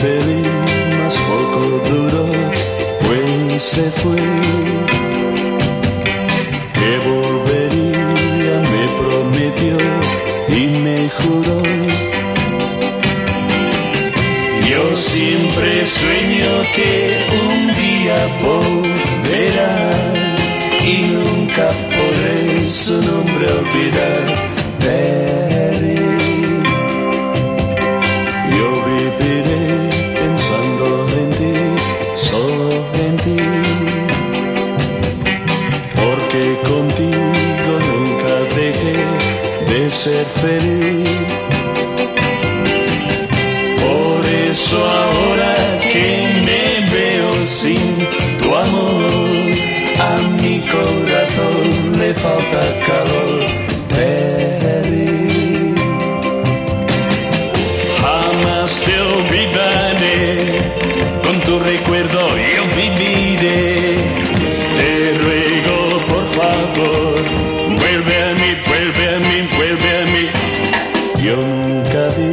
feliz, mas poco duró, pues se fue. Que volvería, me prometió y me juró. Yo siempre sueño que un día volverá y nunca podré su nombre olvidar. Contigo nunca dejé de ser feliz. Por eso ahora que me veo sin tu amor, a mi corazón le falta vi,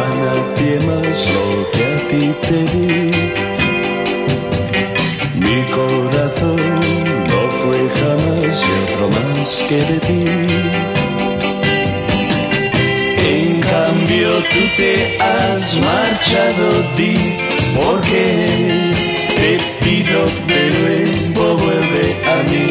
a nadie más lo que a ti te di. Mi corazón no fue jamás otro más que de ti. En cambio tú te has marchado, di, ¿por qué? Te pido, de nuevo vuelve a mí.